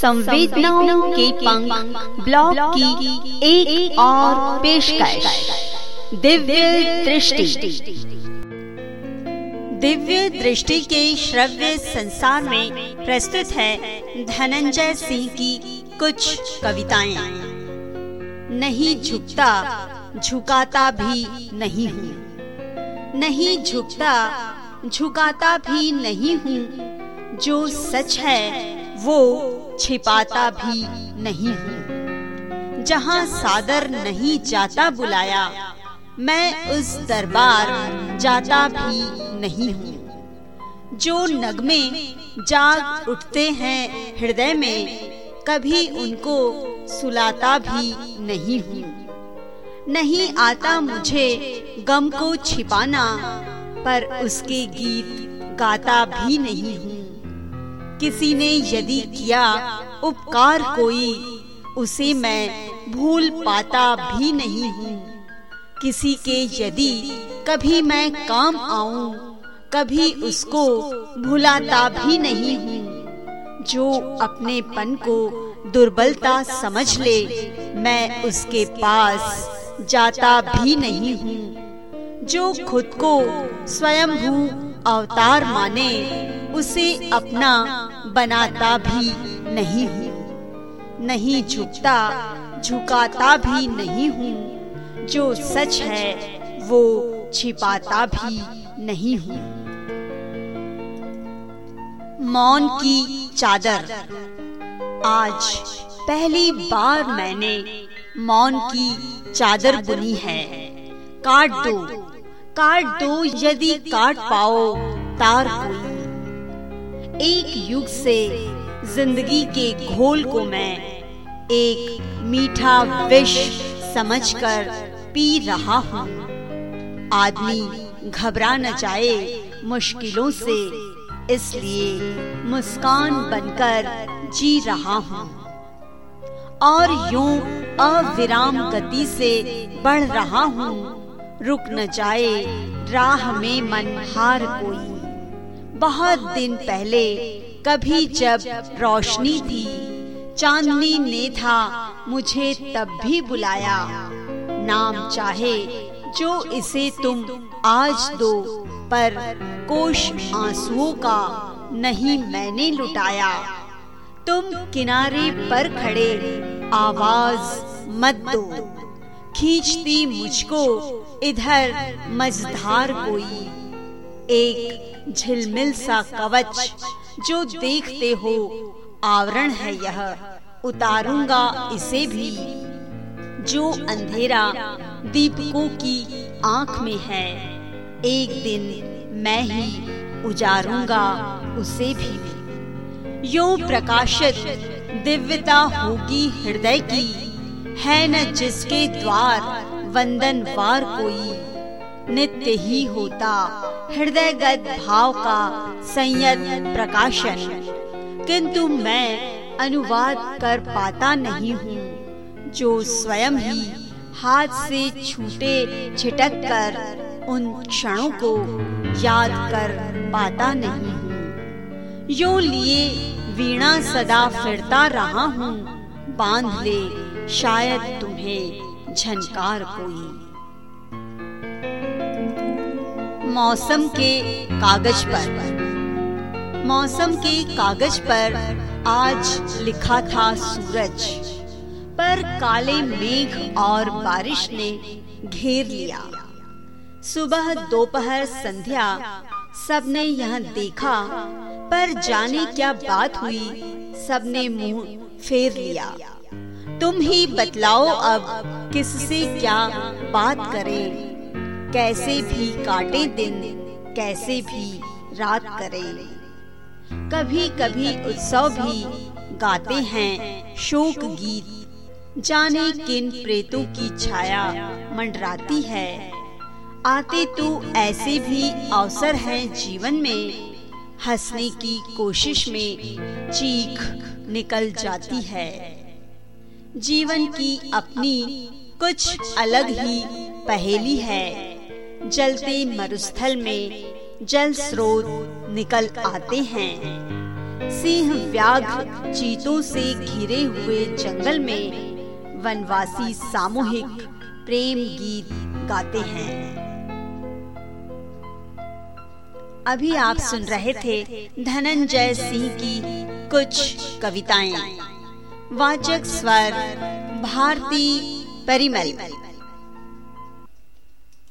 संवेदनाओं के पंख ब्लॉग की एक, एक और पेशकश। दिव्य दृष्टि। दिव्य दृष्टि के श्रव्य संसार में प्रस्तुत है धनंजय सिंह की कुछ कविताएँ। नहीं झुकता झुकाता भी नहीं हूँ। नहीं झुकता झुकाता भी नहीं हूँ। जो सच है वो छिपाता भी नहीं। हूँ जहाँ सादर नहीं जाता बुलाया, मैं उस दरबार जाता भी नहीं हूँ। जो नगमे जाग उठते हैं हृदय में, कभी उनको सुलाता भी नहीं हूँ। नहीं आता मुझे गम को छिपाना, पर उसके गीत गाता भी नहीं हूँ। किसी ने यदि किया उपकार कोई, उसे मैं भूल पाता भी नहीं हूँ। किसी के यदि कभी मैं काम आऊँ, कभी उसको भुलाता भी नहीं हूँ। जो अपने पन को दुर्बलता समझ ले, मैं उसके पास जाता भी नहीं हूँ। जो खुद को स्वयं अवतार माने, उसे अपना बनाता भी नहीं हूँ। नहीं झुकता, झुकाता भी नहीं हूँ। जो सच है, वो छिपाता भी नहीं हूँ। मौन की चादर। आज पहली बार मैंने मौन की चादर बुनी है। काट दो काट दो, यदि काट पाओ, तार कोई एक युग से ज़िंदगी के घोल को मैं एक मीठा विष समझकर पी रहा हूँ। आदमी घबरा न जाए मुश्किलों से, इसलिए मुस्कान बनकर जी रहा हूँ। और यूँ अविराम गति से बढ़ रहा हूँ। रुक न जाए राह में मन हार कोई। बहुत दिन पहले, कभी जब रोशनी थी, चांदनी ने था मुझे तब भी बुलाया। नाम चाहे जो इसे तुम आज दो, पर कोश आंसुओं का नहीं मैंने लुटाया। तुम किनारे पर खड़े, आवाज़ मत दो। खींचती मुझको इधर मझधार कोई। एक झिलमिल सा कवच जो देखते हो, आवरण है यह। उतारूँगा इसे भी। जो अंधेरा दीपकों की आँख में है, एक दिन मैं ही उजारूँगा उसे भी। यो प्रकाशित दिव्यता होगी हृदय की, है न जिसके द्वार वंदन वार कोई, नित्य ही होता। हृदयगत भाव का संयत प्रकाशन। किंतु मैं अनुवाद कर पाता नहीं हूँ, जो स्वयं ही हाथ से छूटे छिटक कर उन क्षणों को याद कर पाता नहीं हूँ। यो लिए वीणा सदा फिरता रहा हूँ, बाँध ले शायद तुम्हें झनकार कोई। मौसम के कागज़ पर। मौसम के कागज़ पर आज लिखा था सूरज, पर काले मेघ और बारिश ने घेर लिया। सुबह, दोपहर, संध्या, सबने यह देखा, पर जाने क्या बात हुई, सबने मुँह फेर लिया। तुम ही बतलाओ अब किससे क्या बात करें? कैसे भी काटे दिन, कैसे भी रात करे। कभी कभी उत्सव भी गाते हैं शोक गीत। जाने किन प्रेतों की छाया मंडराती है। आते तो ऐसे भी अवसर हैं जीवन में। हंसने की कोशिश में चीख निकल जाती है। जीवन की अपनी कुछ अलग ही पहेली है। जलते मरुस्थल में जल स्रोत निकल आते हैं। सिंह व्याघ्र चीतों से घिरे हुए जंगल में वनवासी सामूहिक प्रेम गीत गाते हैं। अभी आप सुन रहे थे धनंजय सिंह की कुछ कविताएँ। वाचक स्वर भारती परिमल।